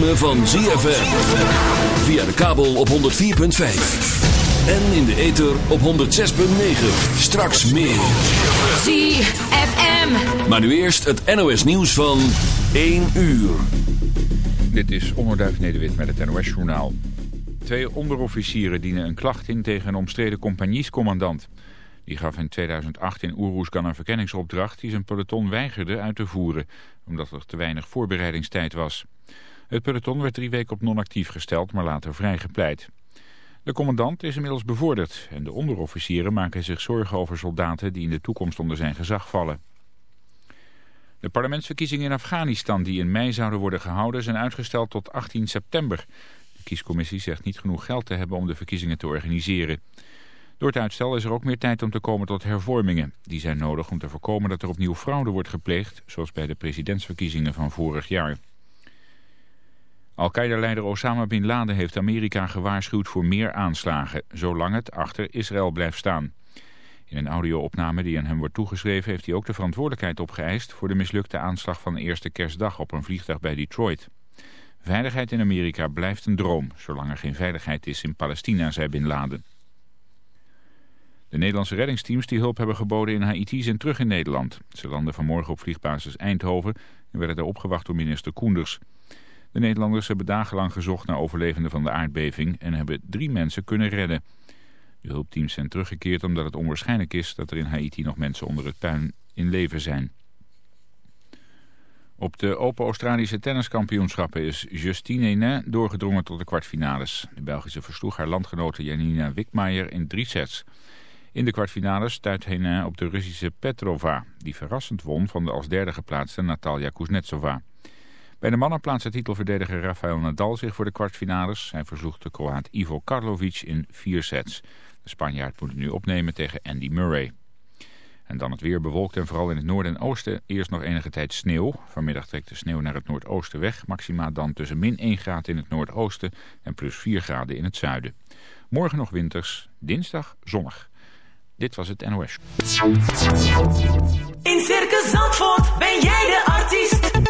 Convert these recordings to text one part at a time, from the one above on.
ritme van ZFM. Via de kabel op 104.5. En in de ether op 106.9. Straks meer. ZFM. Maar nu eerst het NOS nieuws van 1 uur. Dit is Onderduif Nederwit met het NOS Journaal. Twee onderofficieren dienen een klacht in tegen een omstreden compagniescommandant. Die gaf in 2008 in Oeroesgan een verkenningsopdracht die zijn peloton weigerde uit te voeren, omdat er te weinig voorbereidingstijd was. Het peloton werd drie weken op non-actief gesteld, maar later vrijgepleit. De commandant is inmiddels bevorderd en de onderofficieren maken zich zorgen over soldaten die in de toekomst onder zijn gezag vallen. De parlementsverkiezingen in Afghanistan die in mei zouden worden gehouden zijn uitgesteld tot 18 september. De kiescommissie zegt niet genoeg geld te hebben om de verkiezingen te organiseren. Door het uitstel is er ook meer tijd om te komen tot hervormingen. Die zijn nodig om te voorkomen dat er opnieuw fraude wordt gepleegd, zoals bij de presidentsverkiezingen van vorig jaar. Al-Qaeda-leider Osama Bin Laden heeft Amerika gewaarschuwd voor meer aanslagen, zolang het achter Israël blijft staan. In een audio-opname die aan hem wordt toegeschreven heeft hij ook de verantwoordelijkheid opgeëist voor de mislukte aanslag van de eerste kerstdag op een vliegtuig bij Detroit. Veiligheid in Amerika blijft een droom, zolang er geen veiligheid is in Palestina, zei Bin Laden. De Nederlandse reddingsteams die hulp hebben geboden in Haiti zijn terug in Nederland. Ze landen vanmorgen op vliegbasis Eindhoven en werden daar opgewacht door minister Koenders. De Nederlanders hebben dagenlang gezocht naar overlevenden van de aardbeving en hebben drie mensen kunnen redden. De hulpteams zijn teruggekeerd omdat het onwaarschijnlijk is dat er in Haiti nog mensen onder het puin in leven zijn. Op de Open Australische tenniskampioenschappen is Justine Henin doorgedrongen tot de kwartfinales. De Belgische versloeg haar landgenote Janina Wikmaier in drie sets. In de kwartfinales stuit Henin op de Russische Petrova, die verrassend won van de als derde geplaatste Natalia Kuznetsova. Bij de mannen plaatste titelverdediger Rafael Nadal zich voor de kwartfinales. Hij versloeg de Kroaat Ivo Karlovic in vier sets. De Spanjaard moet het nu opnemen tegen Andy Murray. En dan het weer bewolkt en vooral in het noorden en oosten eerst nog enige tijd sneeuw. Vanmiddag trekt de sneeuw naar het noordoosten weg. Maxima dan tussen min 1 graad in het noordoosten en plus 4 graden in het zuiden. Morgen nog winters, dinsdag zonnig. Dit was het NOS. In Circus Zandvoort ben jij de artiest.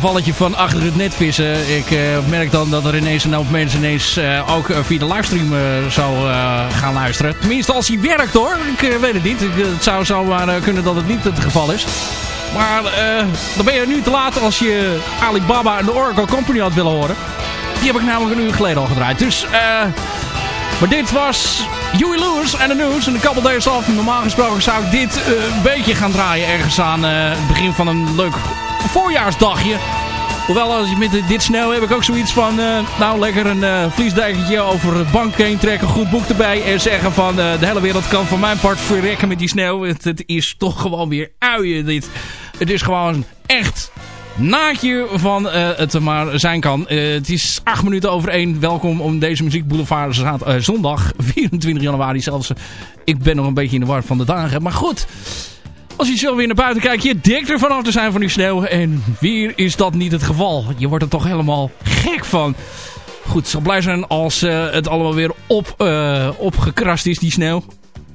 Gevalletje van achter het net vissen. Ik eh, merk dan dat er ineens een hoop mensen ineens eh, ook eh, via de livestream zou gaan luisteren. Tenminste als hij werkt hoor. Ik weet het niet. Het zou zomaar kunnen dat het niet het geval is. Maar dan ben je nu te laat als je Alibaba en de Oracle Company had willen horen. Die heb ik namelijk een uur geleden al gedraaid. Dus... maar dit was Huey Lewis en de News. En een couple days off. Normaal gesproken zou ik dit een beetje gaan draaien. Ergens aan het begin van een leuk voorjaarsdagje. Hoewel als je met dit sneeuw heb ik ook zoiets van... eh, nou lekker een uh, over het bank heen trekken. Goed boek erbij. En zeggen van eh, de hele wereld kan van mijn part verrekken met die sneeuw. Het, het is toch gewoon weer uien dit. Het is gewoon echt naadje van het maar zijn kan. Het is acht minuten over één. Welkom om deze Muziek Boulevard zondag 24 januari zelfs. ik ben nog een beetje in de war van de dagen. Maar goed, als je zo weer naar buiten kijkt, je dik er vanaf te zijn van die sneeuw. En weer is dat niet het geval. Je wordt er toch helemaal gek van. Goed, ik zal blij zijn als eh, het allemaal weer op, eh, opgekrast is, die sneeuw.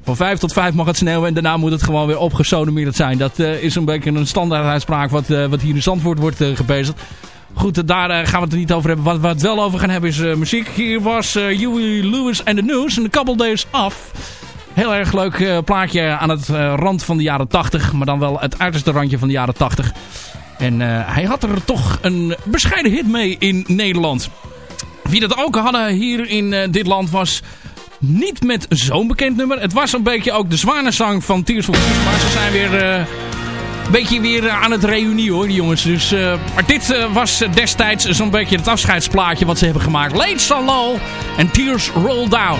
Van 5 tot 5 mag het sneeuwen en daarna moet het gewoon weer opgesodemierd zijn. Dat uh, is een beetje een standaarduitspraak wat, wat hier in Zandvoort wordt gebezigd. Goed, daar gaan we het niet over hebben. Wat we het wel over gaan hebben is muziek. Hier was Huey Lewis en The News en A Couple Days Off. Heel erg leuk uh, plaatje aan het uh, rand van de jaren 80. Maar dan wel het uiterste randje van de jaren 80. En uh, hij had er toch een bescheiden hit mee in Nederland. Wie dat ook hadden hier in dit land was niet met zo'n bekend nummer. Het was een beetje ook de zwanenzang van Tears for Fears. Maar ze zijn weer een beetje weer aan het reunie hoor, die jongens. Dus, maar dit was destijds zo'n beetje het afscheidsplaatje wat ze hebben gemaakt. Late Low en Tears Roll Down.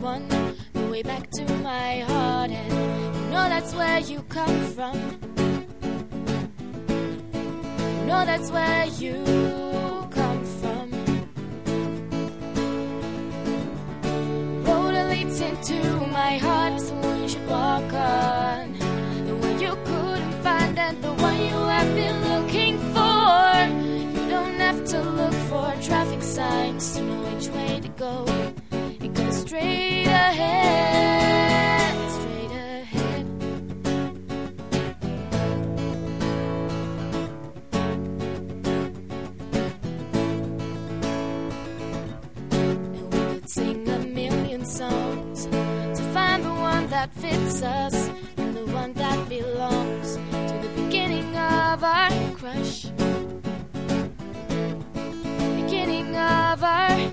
One. The way back to my heart, and you know that's where you come from. You know that's where you come from. road that leads into my heart the one you should walk on. The one you couldn't find and the one you have been looking for. You don't have to look for traffic signs to know which way to go. Straight ahead, straight ahead. And we could sing a million songs to find the one that fits us and the one that belongs to the beginning of our crush. Beginning of our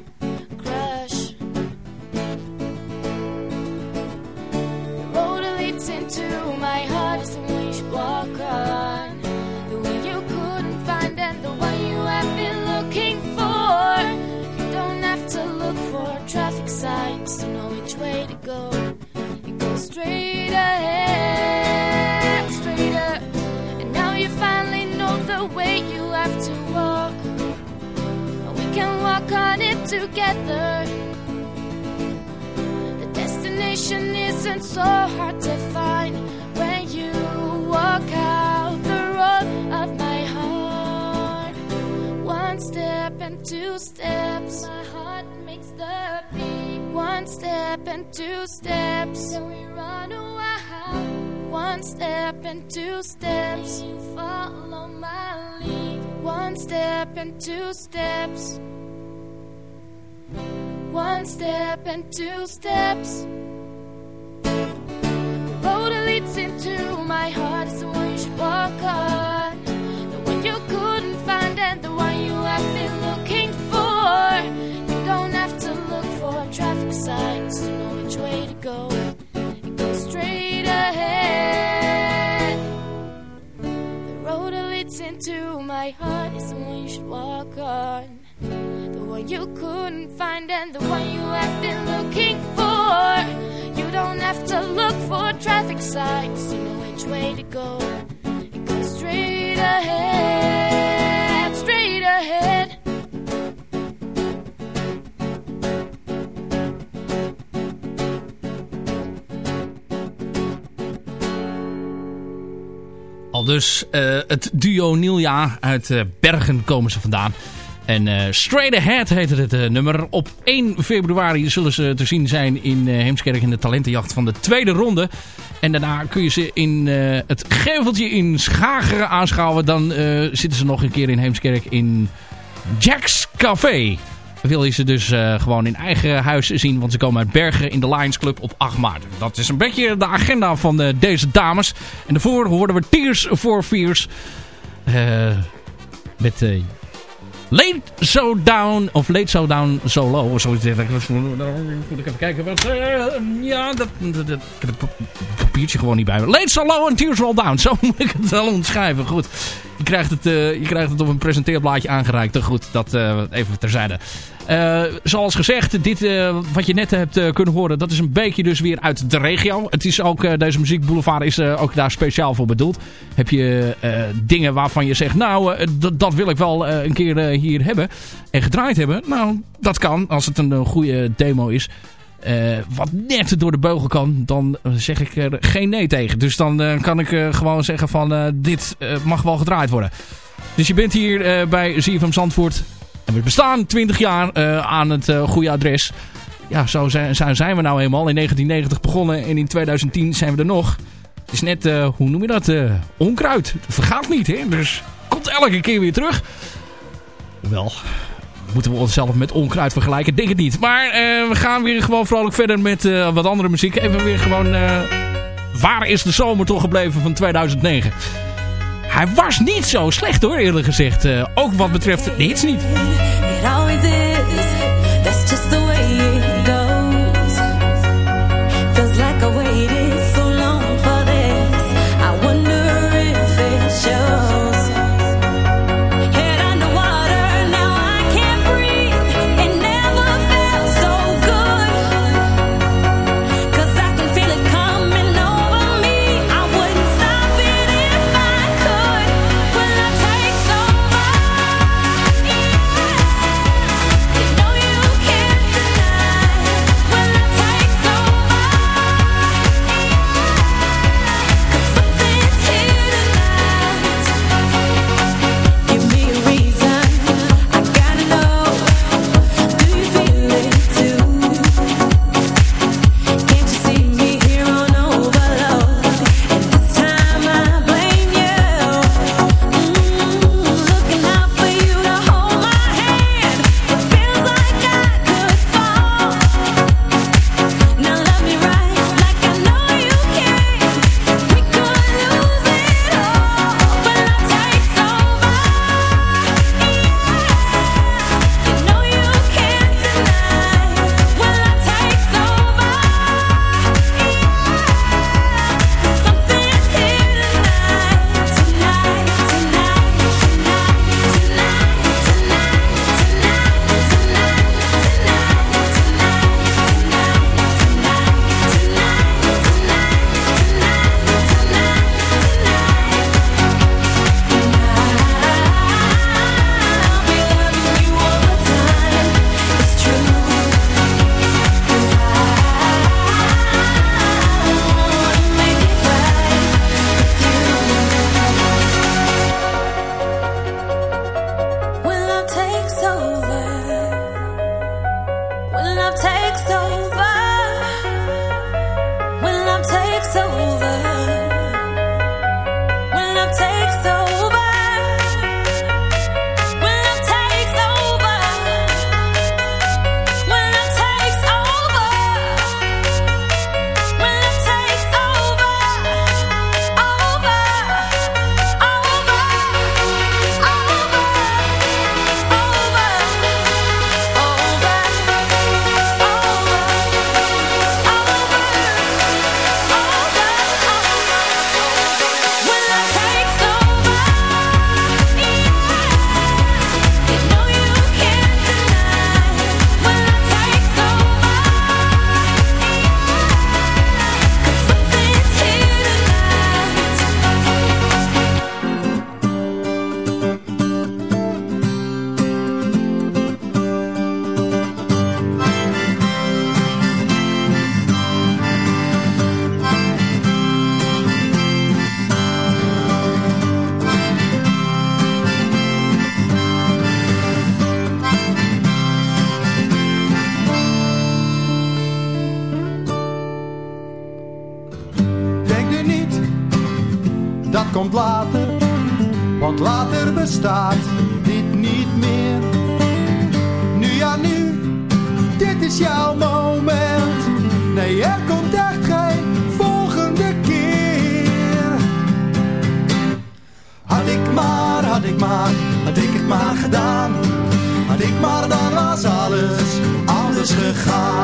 signs to know which way to go. You go straight ahead, straight up. And now you finally know the way you have to walk. And we can walk on it together. The destination isn't so hard to find when you walk out the road of my heart. One step and two steps, my heart makes the beat. One step and two steps, then we run away. One step and two steps, And you follow my lead. One step and two steps. One step and two steps. The road that leads into my heart is the one you should walk on. Signs to know which way to go. You go straight ahead. The road that leads into my heart is the one you should walk on. The one you couldn't find and the one you have been looking for. You don't have to look for traffic signs to know which way to go. You go straight ahead, straight ahead. Dus eh, het duo Nilja uit eh, Bergen komen ze vandaan. En eh, Straight Ahead heette het nummer. Op 1 februari zullen ze te zien zijn in Heemskerk in de talentenjacht van de tweede ronde. En daarna kun je ze in het geveltje in Schageren aanschouwen. Dan zitten ze nog een keer in Heemskerk in Jack's Café. Wil je ze dus eh, gewoon in eigen huis zien. Want ze komen uit Bergen in de Lions Club op 8 maart. Dat is een beetje de agenda van eh, deze dames. En daarvoor hoorden we Tears for Fears. Eh, met Late So Down. Of Late So Down Solo. Of zoiets dergelijks. Moet ik even kijken. Wat, eh, ja, dat, dat, dat- ik heb het papiertje gewoon niet bij me. Late Solo en Tears Roll Down. Zo moet ik het wel omschrijven. Goed. Je krijgt het, eh, je krijgt het op een presenteerblaadje aangereikt. Goed, dat eh, even terzijde. Eh, zoals gezegd, dit eh, wat je net hebt eh, kunnen horen, dat is een beetje dus weer uit de regio. Het is ook, deze muziekboulevard is ook daar speciaal voor bedoeld. Heb je dingen waarvan je zegt, nou, dat- wil ik wel een keer hier hebben en gedraaid hebben. Nou, dat kan, als het een, goede demo is. Wat net door de beugel kan, dan zeg ik er geen nee tegen. Dus dan kan ik gewoon zeggen van, dit mag wel gedraaid worden. Dus je bent hier bij ZFM Zandvoort. En we bestaan 20 jaar eh, aan het eh, goede adres. Ja, zo zijn, zijn we nou eenmaal. In 1990 begonnen en in 2010 zijn we er nog. Het is net, eh, hoe noem je dat? onkruid. Het vergaat niet, hè? Dus komt elke keer weer terug. Wel, moeten we onszelf met onkruid vergelijken? Denk het niet. Maar we gaan weer gewoon vrolijk verder met wat andere muziek. Even weer gewoon... waar is de zomer toch gebleven van 2009? Hij was niet zo slecht hoor, eerlijk gezegd. Eh, ook wat betreft de hits niet. Is. That's anders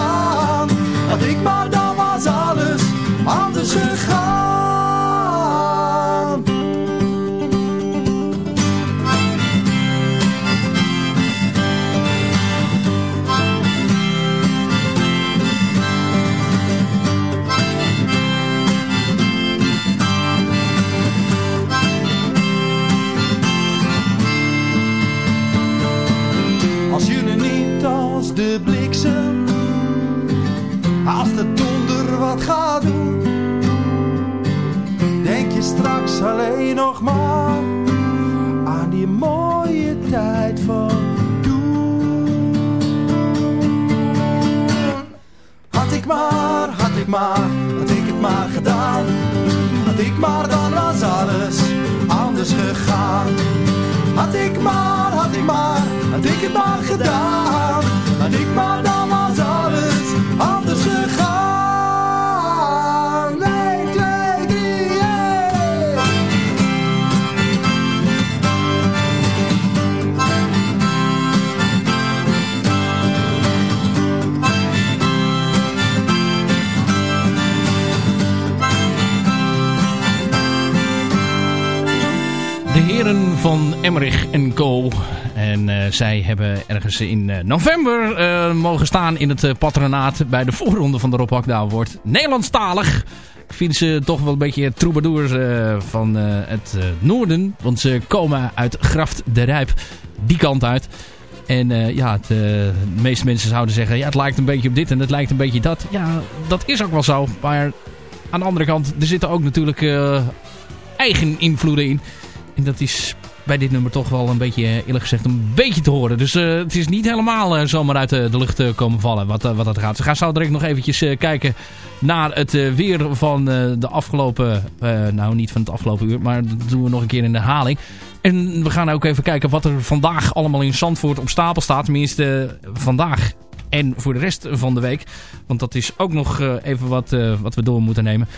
gedaan. Had ik maar, dan was alles anders gegaan. Gaat doen, denk je straks alleen nog maar aan die mooie tijd van toen. Had ik maar, had ik maar, had ik het maar gedaan, had ik maar, dan was alles anders gegaan. Had ik maar, had ik maar, had ik het maar gedaan. Had ik maar, dan was alles anders gegaan. Heren van Emmerich Co. En eh, zij hebben ergens in eh, november eh, mogen staan in het patronaat bij de voorronde van de Rob wordt Nederlandstalig. Ik vind ze toch wel een beetje troubadours van het noorden. Want ze komen uit Graft de Rijp. Die kant uit. En ja, de meeste mensen zouden zeggen... Ja, het lijkt een beetje op dit en het lijkt een beetje dat. Ja, dat is ook wel zo. Maar aan de andere kant, er zitten ook natuurlijk eigen invloeden in. Dat is bij dit nummer toch wel een beetje, eh, eerlijk gezegd, een beetje te horen. Dus eh, het is niet helemaal eh, zomaar uit de, lucht komen vallen wat, wat dat gaat. We gaan zo direct nog eventjes kijken naar het weer van de afgelopen... nou, niet van het afgelopen uur, maar dat doen we nog een keer in de herhaling. En we gaan ook even kijken wat er vandaag allemaal in Zandvoort op stapel staat. Tenminste, vandaag en voor de rest van de week. Want dat is ook nog even wat, wat we door moeten nemen.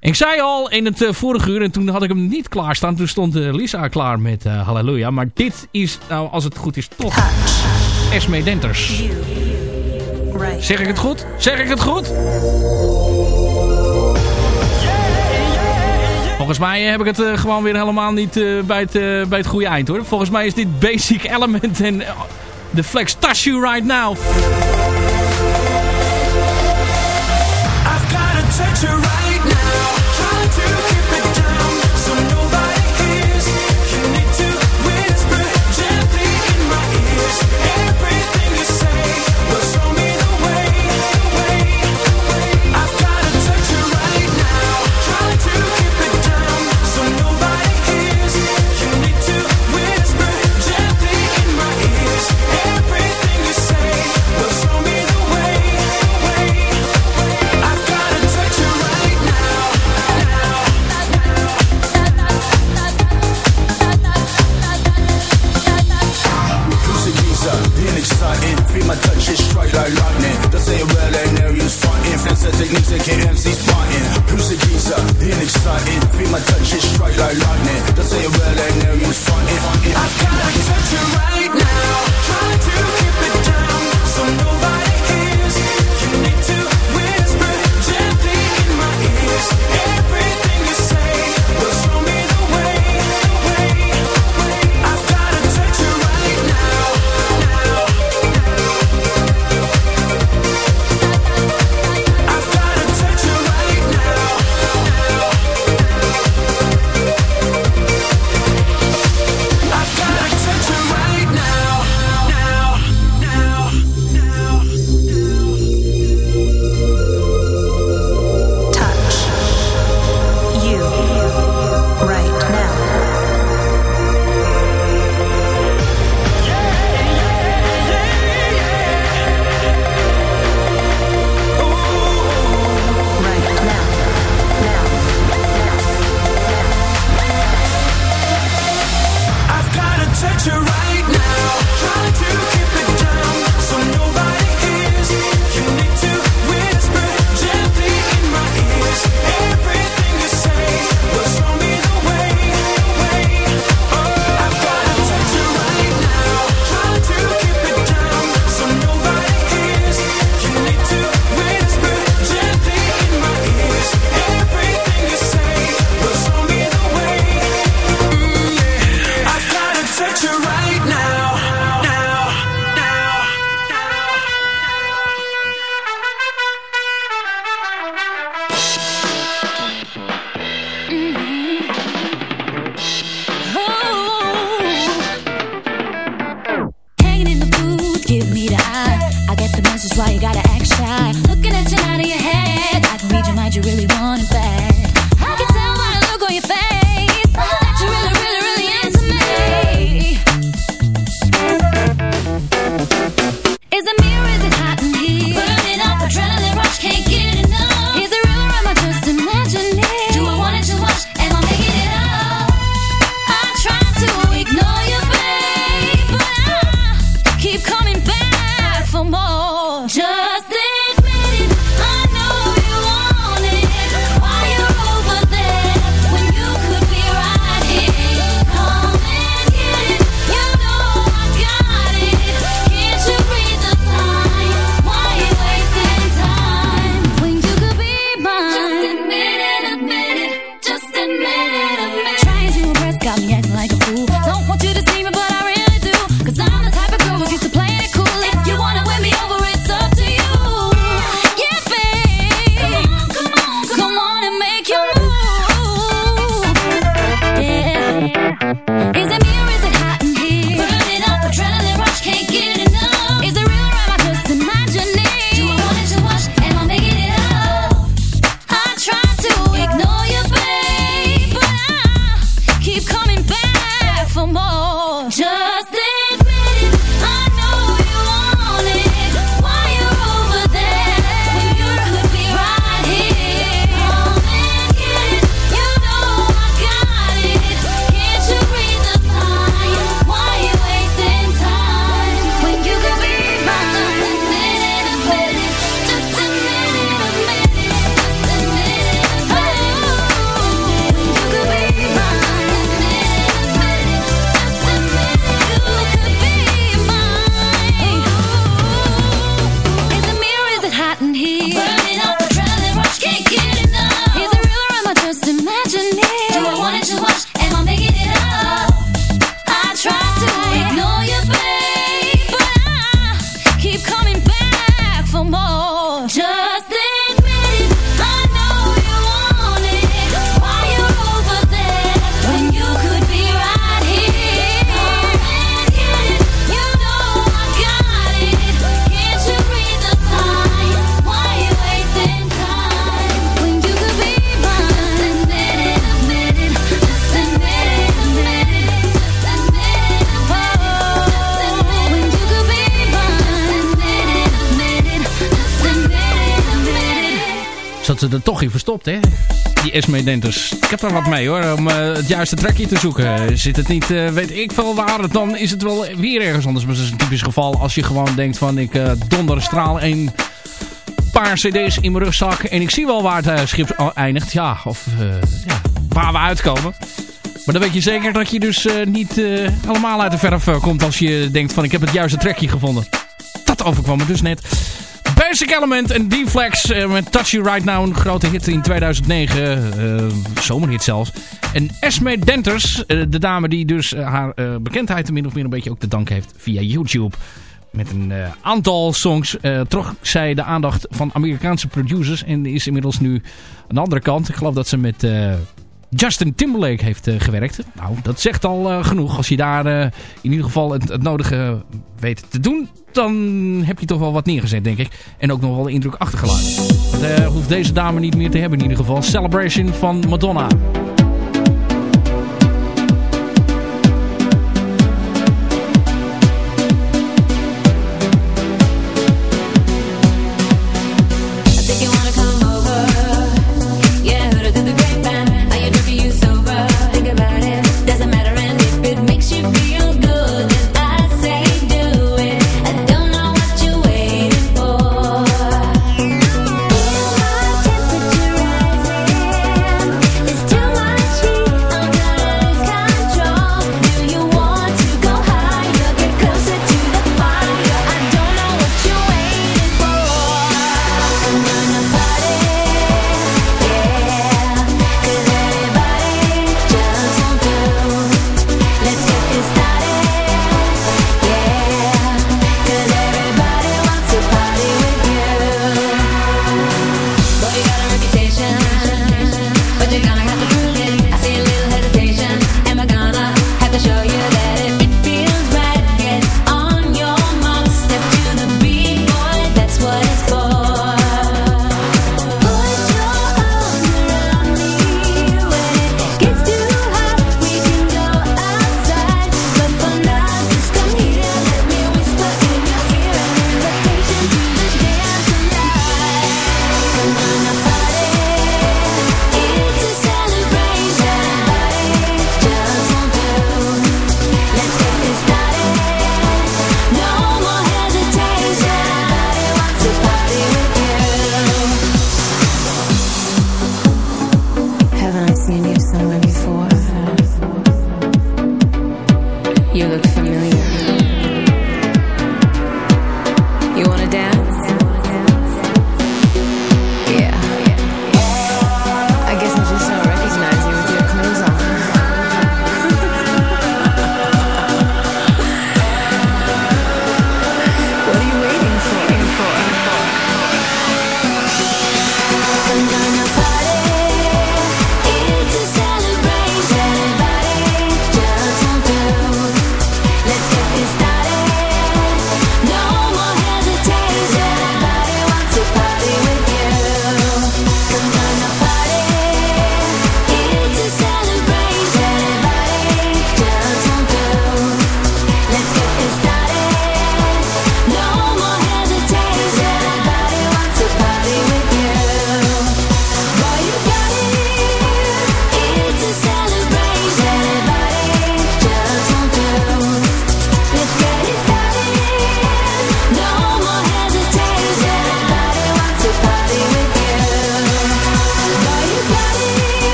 Ik zei al in het eh, vorige uur, en toen had ik hem niet klaarstaan. Toen stond eh, Lisa klaar met eh, Halleluja. Maar dit is, nou als het goed is, toch Esme Denters. Zeg ik het goed? Zeg ik het goed? Volgens mij heb ik het gewoon weer helemaal niet bij, het, bij het goede eind hoor. Volgens mij is dit Basic Element en de Flex Touch You Right Now. I've got a touch you right fighting. Fence techniques and get MCs. Who's the geezer? Being exciting. Feel my touch is straight like lightning. Don't say well, ain't no use fighting. I've got a touch right now. toch hier verstopt, hè? Die Esme Denters. Ik heb daar wat mee, hoor. Om eh, het juiste trekje te zoeken. Zit het niet, eh, weet ik veel waar, dan is het wel weer ergens anders. Maar dat is een typisch geval als je gewoon denkt van... ik uh, donder straal een paar cd's in mijn rugzak... en ik zie wel waar het schip eindigt. Ja, of ja, waar we uitkomen. Maar dan weet je zeker dat je dus niet helemaal uit de verf komt... als je denkt van ik heb het juiste trekje gevonden. Dat overkwam me dus net... Basic Element en D-Flex eh, met Touch You Right Now. Een grote hit in 2009. Eh, zomerhit zelfs. En Esme Denters, eh, de dame die dus haar bekendheid min of meer een beetje ook te danken heeft via YouTube. Met een aantal songs trok zij de aandacht van Amerikaanse producers. En is inmiddels nu aan de andere kant. Ik geloof dat ze met Justin Timberlake heeft eh, gewerkt. Nou, dat zegt al eh, genoeg. Als je daar eh, in ieder geval het, nodige weet te doen... dan heb je toch wel wat neergezet, denk ik. En ook nog wel de indruk achtergelaten. Dat hoeft deze dame niet meer te hebben in ieder geval. Celebration van Madonna.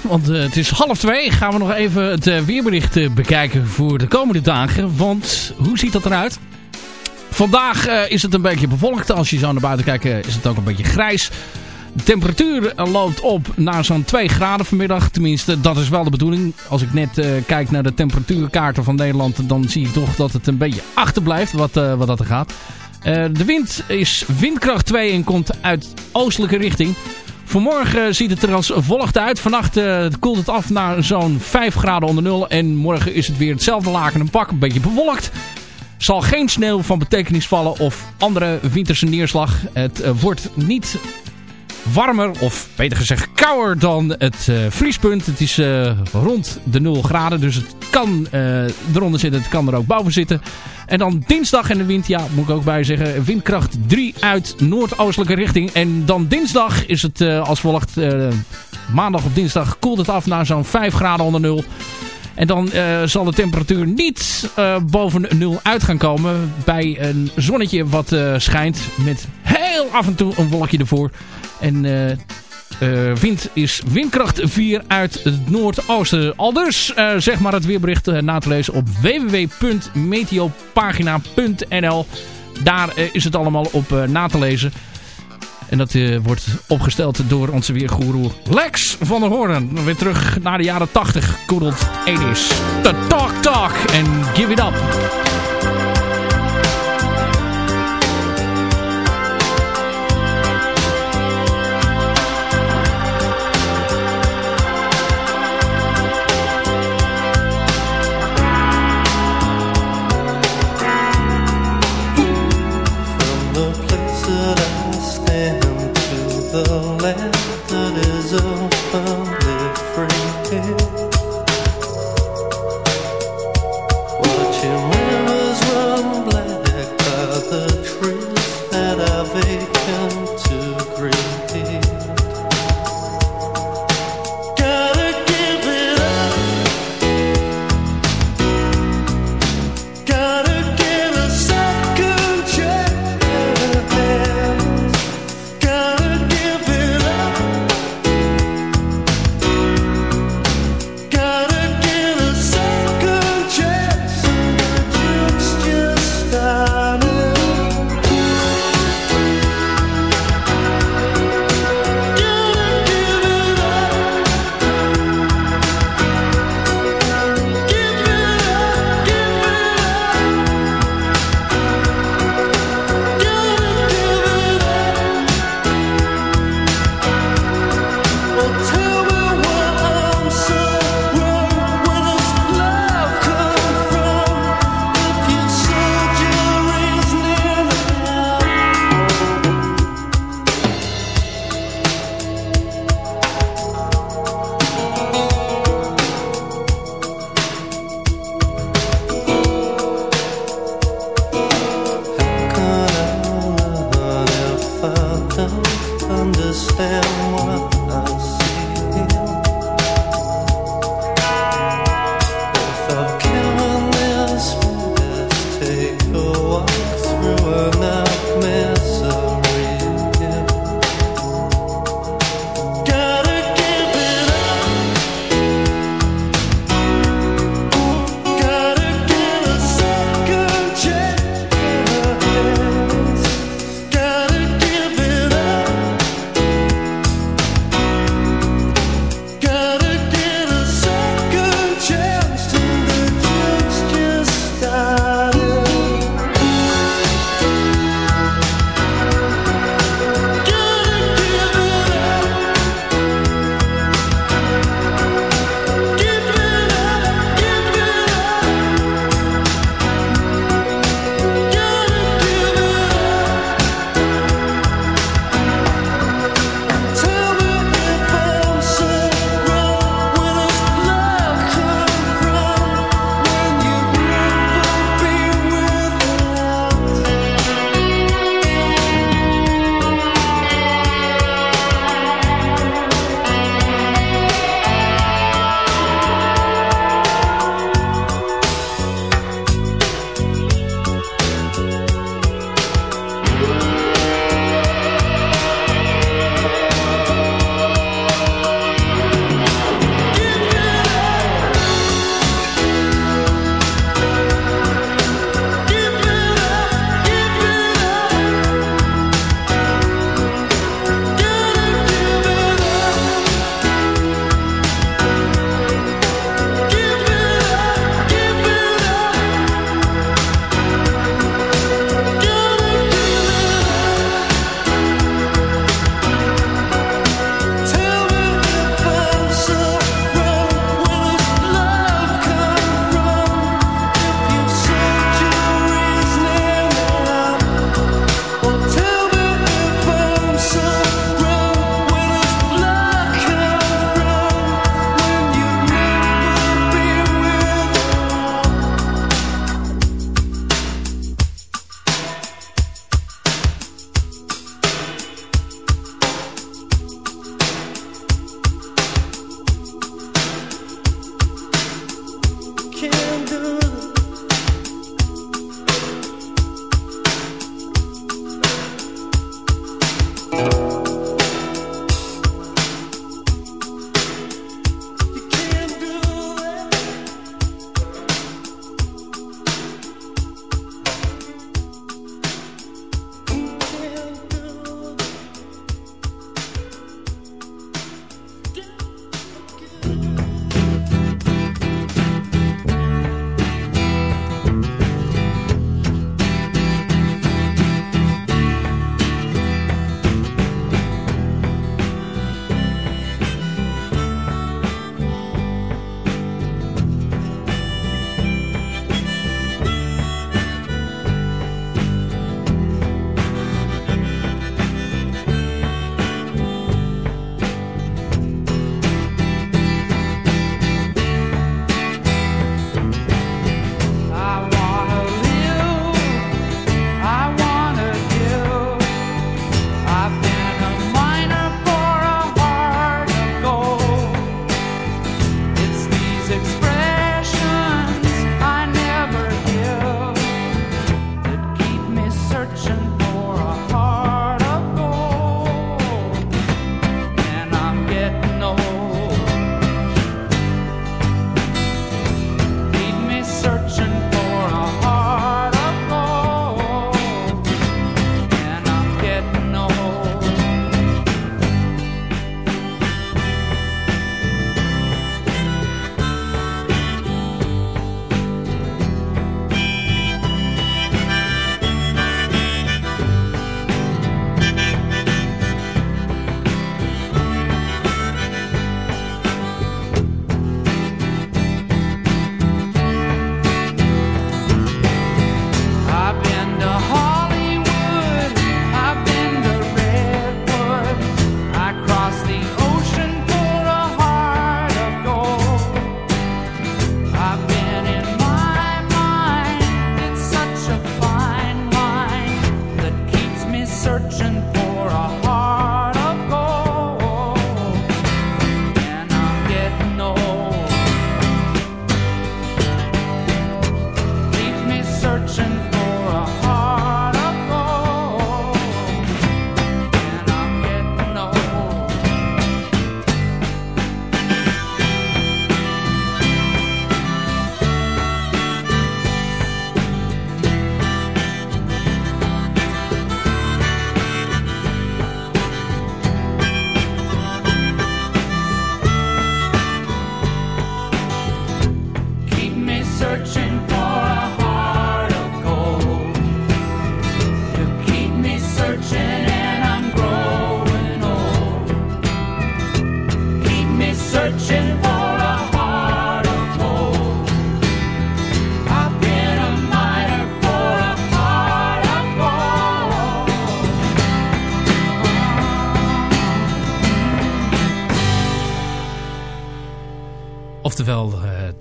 Want eh, het is half twee. Gaan we nog even het eh, weerbericht eh, bekijken voor de komende dagen. Want hoe ziet dat eruit? Vandaag is het een beetje bewolkt. Als je zo naar buiten kijkt is het ook een beetje grijs. De temperatuur loopt op naar zo'n 2 graden vanmiddag. Tenminste, dat is wel de bedoeling. Als ik net eh, kijk naar de temperatuurkaarten van Nederland... dan zie ik toch dat het een beetje achterblijft wat, wat dat er gaat. De wind is windkracht 2 en komt uit oostelijke richting. Vanmorgen ziet het er als volgt uit. Vannacht eh, koelt het af naar zo'n 5 graden onder nul. En morgen is het weer hetzelfde laken en pak. Een beetje bewolkt. Zal geen sneeuw van betekenis vallen of andere winterse neerslag. Het eh, wordt niet warmer of beter gezegd kouder dan het eh, vriespunt. Het is eh, rond de 0 graden, dus het kan eh, eronder zitten, het kan er ook boven zitten. En dan dinsdag en de wind, ja, moet ik ook bij zeggen, windkracht 3 uit noordoostelijke richting. En dan dinsdag is het als volgt, maandag op dinsdag koelt het af naar zo'n 5 graden onder nul. En dan eh, zal de temperatuur niet eh, boven nul uit gaan komen bij een zonnetje wat eh, schijnt met heel af en toe een wolkje ervoor. En wind is windkracht 4 uit het noordoosten. Eh, zeg maar het weerbericht na te lezen op www.meteopagina.nl. Daar is het allemaal op na te lezen. En dat eh, wordt opgesteld door onze weergoeroe Lex van der Hoorn. Weer terug naar de jaren 80. Good old 80s. The Talk Talk en Give It Up.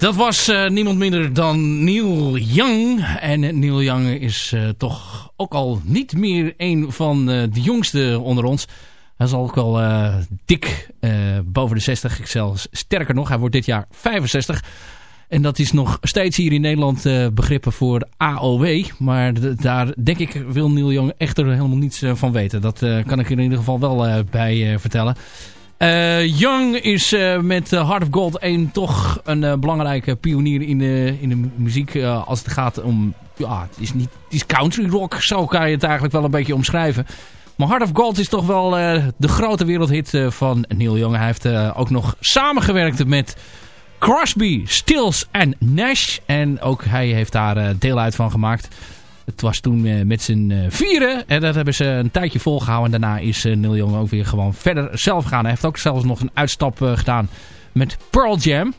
Dat was eh, niemand minder dan Neil Young. En Neil Young is eh, toch ook al niet meer een van eh, de jongste onder ons. Hij is ook al dik boven de 60. Ik zelfs sterker nog, hij wordt dit jaar 65. En dat is nog steeds hier in Nederland begrippen voor AOW. Maar daar denk ik wil Neil Young echter helemaal niets van weten. Dat kan ik in ieder geval wel bij vertellen. Eh, Young is eh, met eh, Heart of Gold 1 toch een belangrijke pionier in de, in de muziek. als het gaat om, ja, het is, niet, is country rock. Zo kan je het eigenlijk wel een beetje omschrijven. Maar Heart of Gold is toch wel de grote wereldhit van Neil Young. Hij heeft ook nog samengewerkt met Crosby, Stills en Nash. En ook hij heeft daar deel uit van gemaakt. Het was toen eh, met z'n eh, vieren. En dat hebben ze een tijdje volgehouden. En daarna is eh, Neil Young ook weer gewoon verder zelf gegaan. Hij heeft ook zelfs nog een uitstap gedaan met Pearl Jam.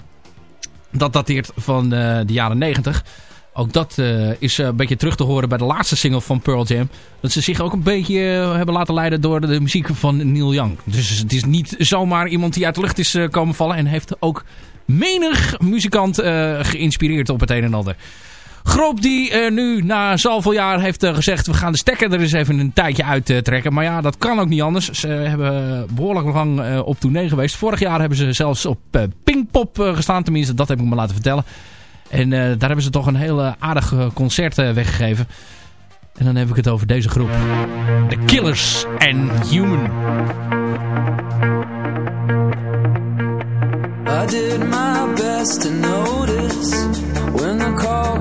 Dat dateert van de jaren 90. Ook dat is een beetje terug te horen bij de laatste single van Pearl Jam. Dat ze zich ook een beetje hebben laten leiden door de, muziek van Neil Young. Dus het is niet zomaar iemand die uit de lucht is komen vallen. En heeft ook menig muzikant geïnspireerd op het een en ander. Groop die eh, nu na zoveel jaar heeft eh, gezegd... we gaan de stekker er eens even een tijdje uit eh, trekken. Maar ja, dat kan ook niet anders. Ze hebben behoorlijk lang op tournee geweest. Vorig jaar hebben ze zelfs op Pinkpop gestaan. Tenminste, dat heb ik me laten vertellen. En daar hebben ze toch een heel aardig concert weggegeven. En dan heb ik het over deze groep. The Killers and Human. I did my best to notice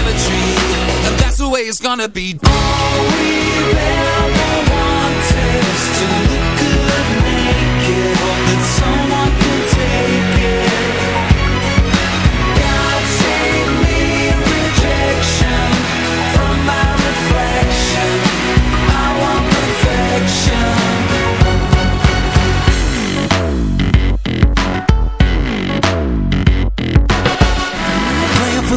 cemetery, and that's the way it's gonna be. All we've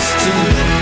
to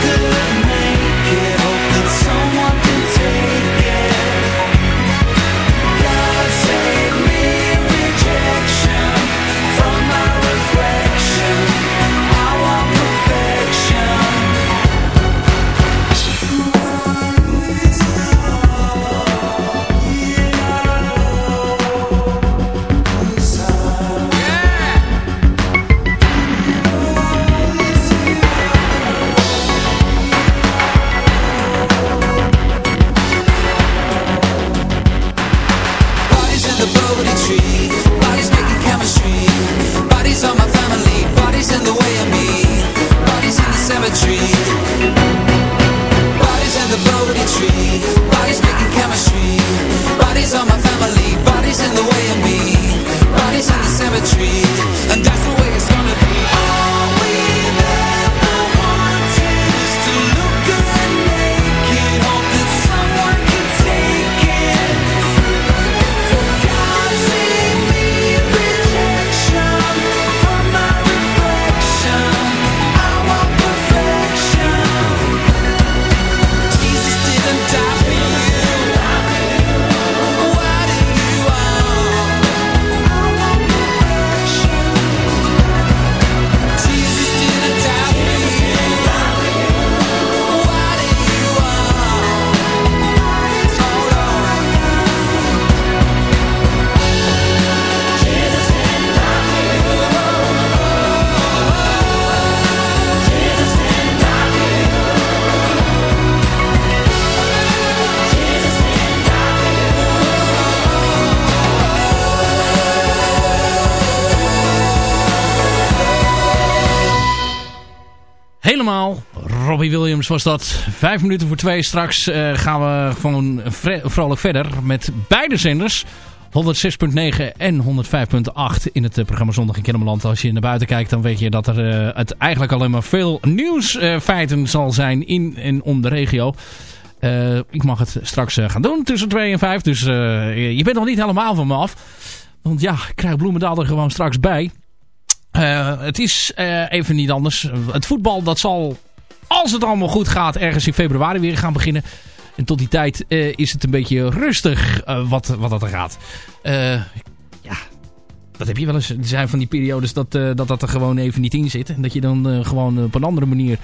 Robbie Williams was dat. Vijf minuten voor twee. Straks eh, gaan we gewoon vrolijk verder met beide zenders. 106.9 en 105.8 in het eh, programma Zondag in Kennemerland. Als je naar buiten kijkt, dan weet je dat er eh, het eigenlijk alleen maar veel nieuwsfeiten zal zijn in en om de regio. Ik mag het straks gaan doen tussen 2 en 5. Dus je bent nog niet helemaal van me af. Want ja, ik krijg Bloemendaal er gewoon straks bij. Het is even niet anders. Het voetbal dat zal, als het allemaal goed gaat, ergens in februari weer gaan beginnen. En tot die tijd eh, is het een beetje rustig eh, wat, wat dat er gaat. Eh, ja, dat heb je wel eens. Er zijn van die periodes dat, dat dat er gewoon even niet in zit. En dat je dan gewoon op een andere manier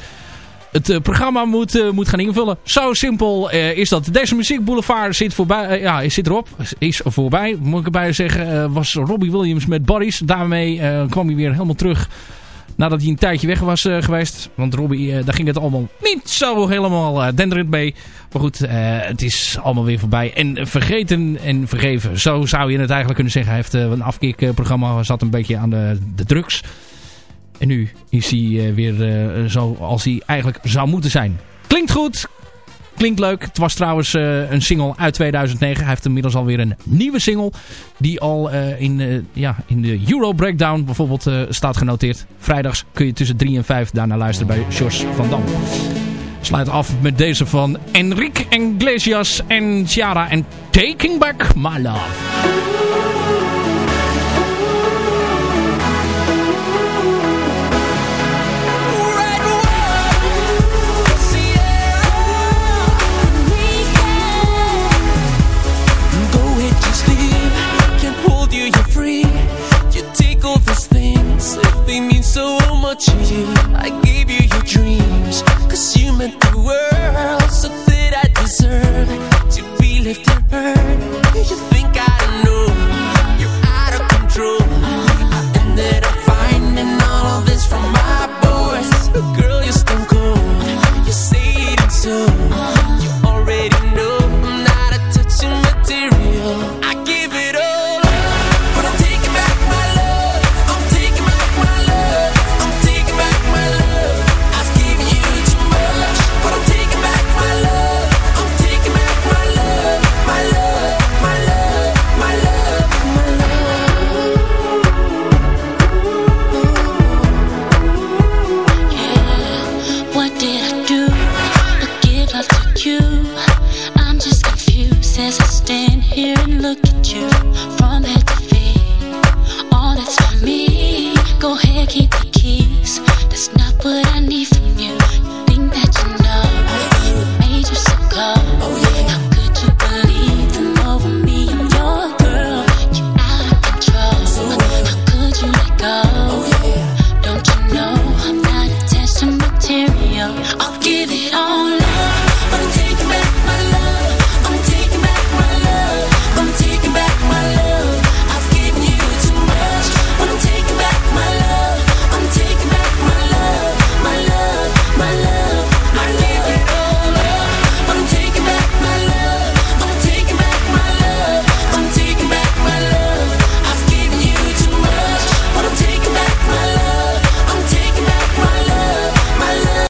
het programma moet, moet gaan invullen. Zo simpel is dat. Deze muziekboulevard zit, voorbij, ja, zit erop. Is voorbij, moet ik erbij zeggen. was Robbie Williams met Boris. Daarmee kwam hij weer helemaal terug. Nadat hij een tijdje weg was eh, geweest. Want Robbie, eh, daar ging het allemaal niet zo helemaal eh, denderend mee. Maar goed, het is allemaal weer voorbij. En vergeten en vergeven. Zo zou je het eigenlijk kunnen zeggen. Hij heeft een afkikprogramma. Zat een beetje aan de, de drugs. En nu is hij weer zo als hij eigenlijk zou moeten zijn. Klinkt goed. Klinkt leuk. Het was trouwens eh, een single uit 2009. Hij heeft inmiddels alweer een nieuwe single. Die al eh, in, eh, ja, in de Euro Breakdown bijvoorbeeld staat genoteerd. Vrijdags kun je tussen 3 en 5 daarna luisteren bij George van Dam. Sluit af met deze van Enrique Iglesias en Ciara en Taking Back My Love. you. I